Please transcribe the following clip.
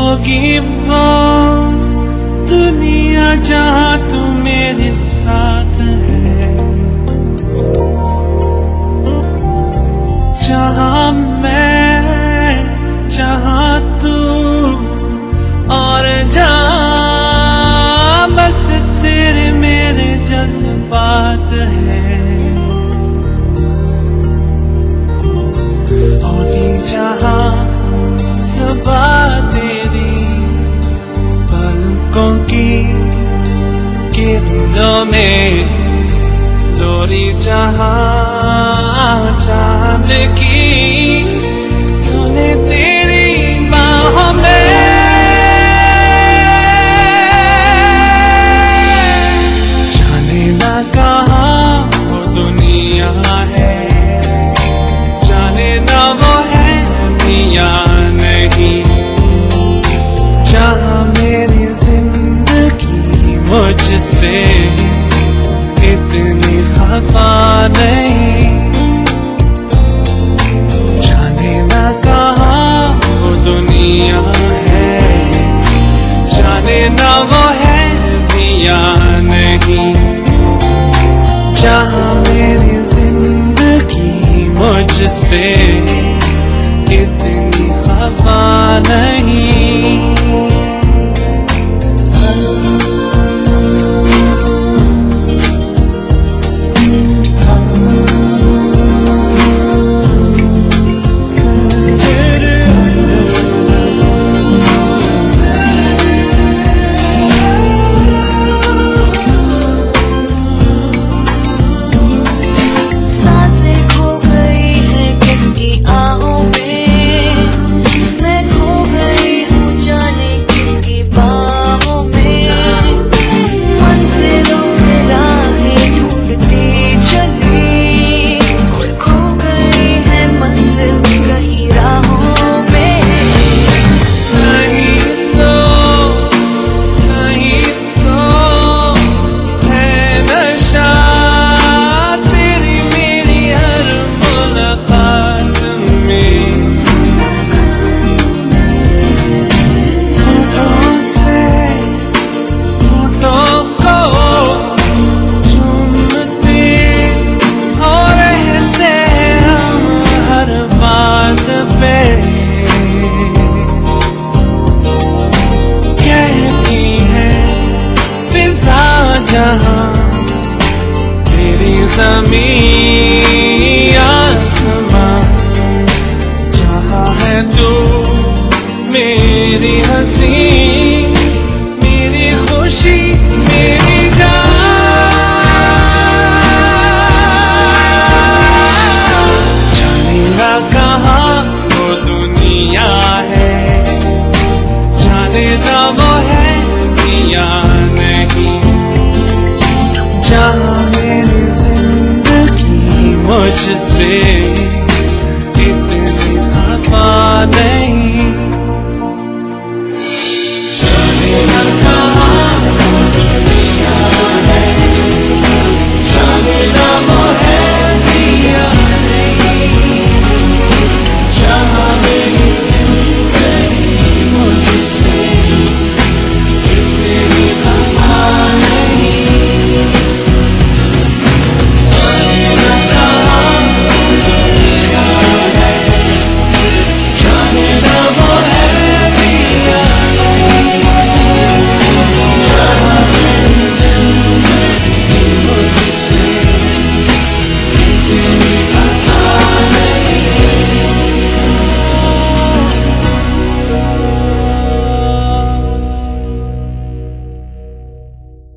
होगी वो दुनिया जहा तू मेरे साथ है। जहाँ मैं लोरी जहाँ चाँद की सुने तेरी बाहों में। जाने ना कहा वो दुनिया है। जाने ना वो है दुनिया जहाँ मेरी ज़िंदगी मुझसे इतनी खफा नहीं। जाने ना कहा वो दुनिया है। जाने ना वो है दुनिया नहीं। जहाँ मेरी ज़िंदगी मुझसे तेरी ज़मीन आसमां है तू मेरी हँसी, मेरी खुशी, मेरी कहाँ वो दुनिया है वो है दुनिया। ज़िंदगी